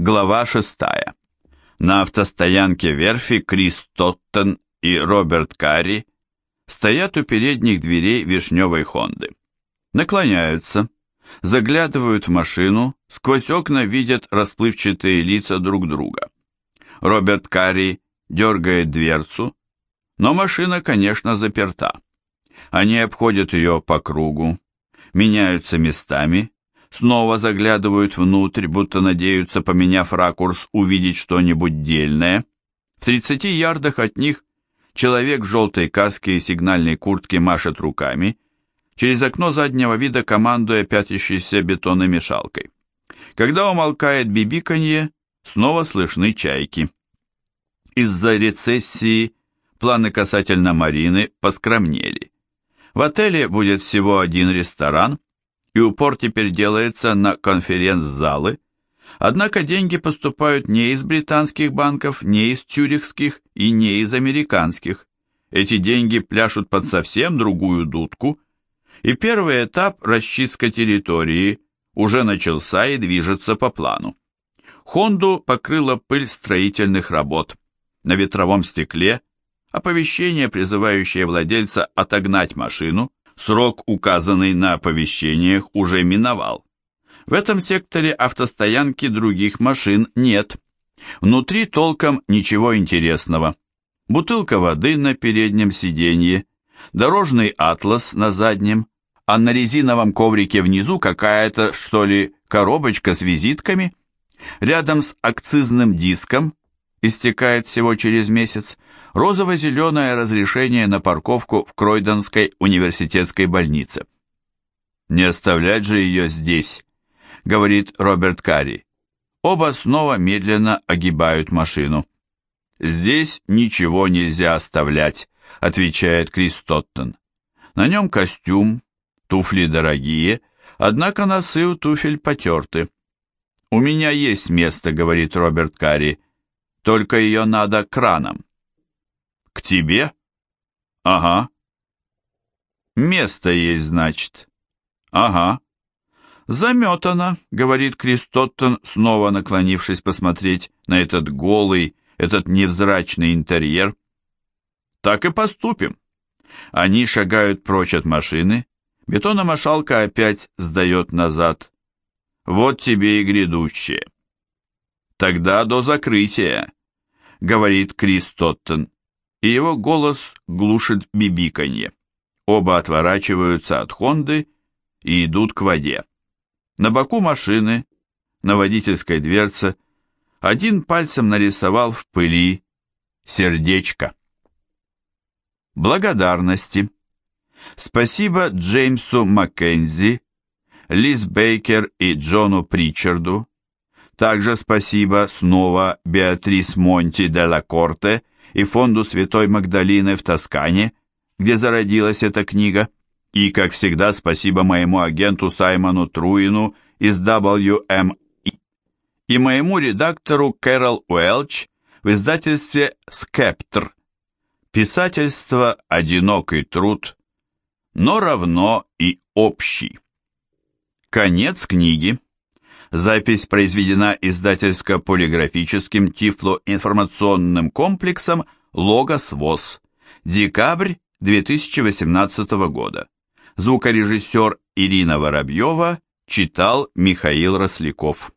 Глава 6. На автостоянке верфи Крис Тоттен и Роберт Карри стоят у передних дверей вишневой Хонды. Наклоняются, заглядывают в машину, сквозь окна видят расплывчатые лица друг друга. Роберт Карри дергает дверцу, но машина, конечно, заперта. Они обходят ее по кругу, меняются местами, снова заглядывают внутрь, будто надеются, поменяв ракурс, увидеть что-нибудь дельное. В 30 ярдах от них человек в желтой каске и сигнальной куртке машет руками, через окно заднего вида командуя пятящейся бетономешалкой. Когда умолкает бибиканье, снова слышны чайки. Из-за рецессии планы касательно Марины поскромнели. В отеле будет всего один ресторан, и упор теперь делается на конференц-залы, однако деньги поступают не из британских банков, не из тюрихских и не из американских. Эти деньги пляшут под совсем другую дудку, и первый этап расчистка территории уже начался и движется по плану. Хонду покрыла пыль строительных работ. На ветровом стекле оповещение, призывающее владельца отогнать машину, Срок, указанный на оповещениях, уже миновал. В этом секторе автостоянки других машин нет. Внутри толком ничего интересного. Бутылка воды на переднем сиденье, дорожный атлас на заднем, а на резиновом коврике внизу какая-то, что ли, коробочка с визитками. Рядом с акцизным диском, истекает всего через месяц, розово-зеленое разрешение на парковку в Кройдонской университетской больнице. «Не оставлять же ее здесь», — говорит Роберт Карри. Оба снова медленно огибают машину. «Здесь ничего нельзя оставлять», — отвечает Крис Тоттон. На нем костюм, туфли дорогие, однако носы у туфель потерты. «У меня есть место», — говорит Роберт Карри, — «только ее надо краном». К тебе? Ага. Место есть, значит. Ага. Заметано, говорит Кристоттон, снова наклонившись посмотреть на этот голый, этот невзрачный интерьер. Так и поступим. Они шагают прочь от машины, бетономошалка опять сдает назад. Вот тебе и грядущее. Тогда до закрытия, говорит Крис Тоттон и его голос глушит бибиканье. Оба отворачиваются от Хонды и идут к воде. На боку машины, на водительской дверце, один пальцем нарисовал в пыли сердечко. Благодарности. Спасибо Джеймсу Маккензи, Лиз Бейкер и Джону Причарду. Также спасибо снова Беатрис Монти де ла Корте и фонду Святой Магдалины в Тоскане, где зародилась эта книга, и, как всегда, спасибо моему агенту Саймону Труину из WME и моему редактору Кэрол Уэлч в издательстве «Скептр». Писательство – одинокий труд, но равно и общий. Конец книги. Запись произведена издательско-полиграфическим тифлоинформационным комплексом «Логос ВОЗ». Декабрь 2018 года. Звукорежиссер Ирина Воробьева читал Михаил Росляков.